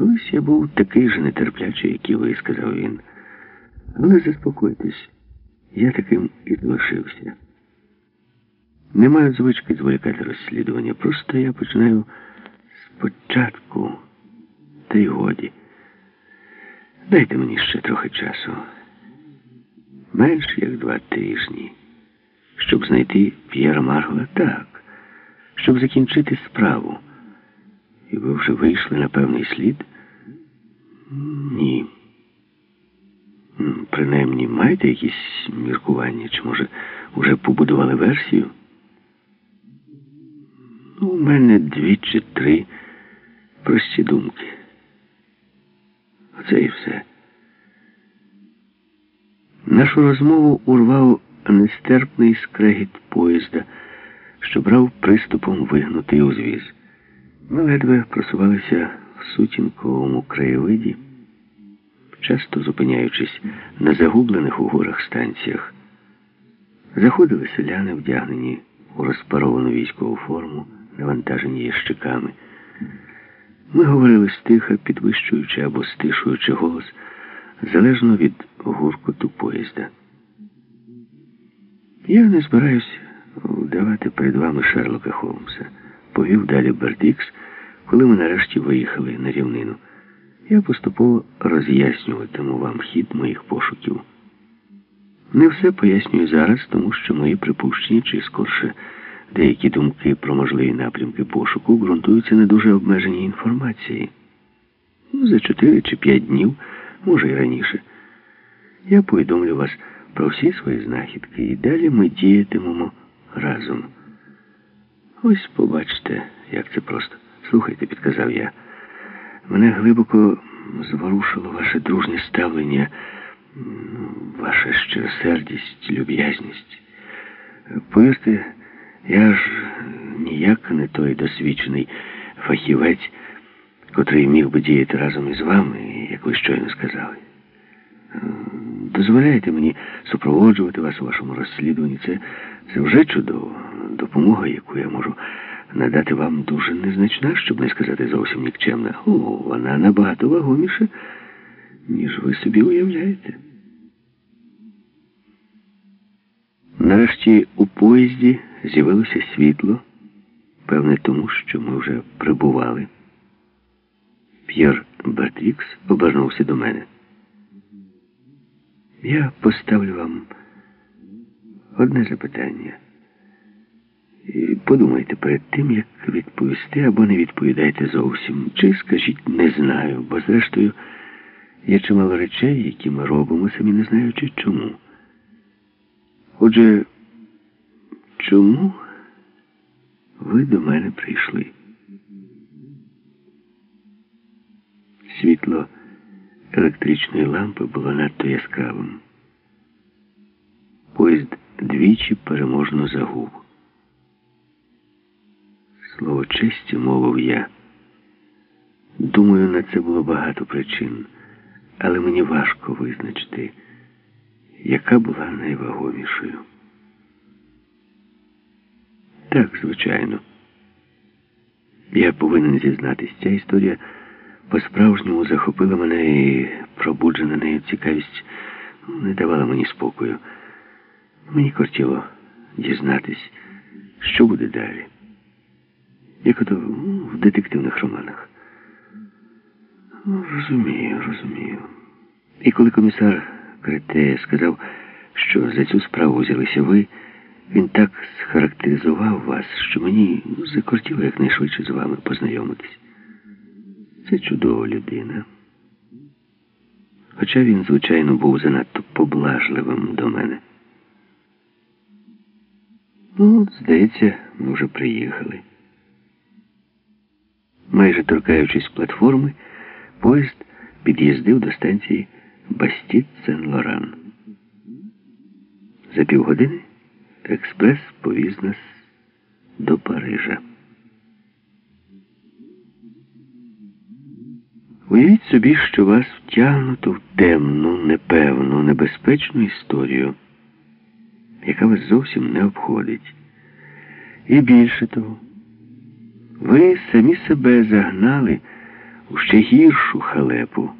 Колись я був такий же нетерплячий, як і ви, сказав він. Але заспокойтесь, я таким і залишився. Не маю звички зволікати розслідування. Просто я починаю спочатку, та й годі. Дайте мені ще трохи часу. Менш як два тижні. Щоб знайти П'єра Маргла так, щоб закінчити справу. Ви вже вийшли на певний слід? Ні. Принаймні, маєте якісь міркування? Чи, може, вже побудували версію? Ну, у мене дві чи три прості думки. Оце і все. Нашу розмову урвав нестерпний скрегіт поїзда, що брав приступом вигнутий узвіз. Ми ледве просувалися в сутінковому краєвиді, часто зупиняючись на загублених у горах станціях. Заходили селяни, вдягнені у розпаровану військову форму, навантажені ящиками. Ми говорили стиха, підвищуючи або стишуючи голос, залежно від гуркоту поїзда. Я не збираюсь вдавати перед вами Шерлока Холмса, повів далі Бердікс, коли ми нарешті виїхали на рівнину. Я поступово роз'яснюватиму вам хід моїх пошуків. Не все пояснюю зараз, тому що мої припущення, чи скорше деякі думки про можливі напрямки пошуку ґрунтуються на дуже обмеженій інформації. Ну, За чотири чи п'ять днів, може і раніше. Я повідомлю вас про всі свої знахідки і далі ми діятимемо разом. Ось побачите, як це просто. Слухайте, підказав я. Мене глибоко зворушило ваше дружнє ставлення, ваша щиросердість, люб'язність. Повірте, я ж ніяк не той досвідчений фахівець, котрий міг би діяти разом із вами, як ви щойно сказали. Дозволяєте мені супроводжувати вас у вашому розслідуванні. Це, це вже чудово. Допомога, яку я можу надати вам дуже незначна, щоб не сказати зовсім нікчемна. О, вона набагато вагоміша, ніж ви собі уявляєте. Нарешті у поїзді з'явилося світло, певне тому, що ми вже прибували. П'єр Бертрікс обернувся до мене. Я поставлю вам одне запитання. І подумайте перед тим, як відповісти або не відповідайте зовсім. Чи скажіть не знаю, бо зрештою є чимало речей, які ми робимо, самі не знаючи чому. Отже, чому ви до мене прийшли? Світло електричної лампи було надто яскравим. Поїзд двічі переможно загув. Слово честі мовив я. Думаю, на це було багато причин, але мені важко визначити, яка була найвагомішою. Так, звичайно. Я повинен зізнатись, ця історія по-справжньому захопила мене і пробуджена нею цікавість не давала мені спокою. Мені кортіло дізнатись, що буде далі. Як ото в детективних романах. Ну, розумію, розумію. І коли комісар Крете сказав, що за цю справу взялися ви, він так схарактеризував вас, що мені закортіло якнайшвидше з вами познайомитись. Це чудова людина. Хоча він, звичайно, був занадто поблажливим до мене. Ну, здається, ми вже приїхали. Майже торкаючись платформи, поїзд під'їздив до станції Бастіт Сен-Лоран. За півгодини експрес повіз нас до Парижа. Уявіть собі, що вас втягнуто в темну, непевну, небезпечну історію, яка вас зовсім не обходить. І більше того, ви самі себе загнали у ще гіршу халепу.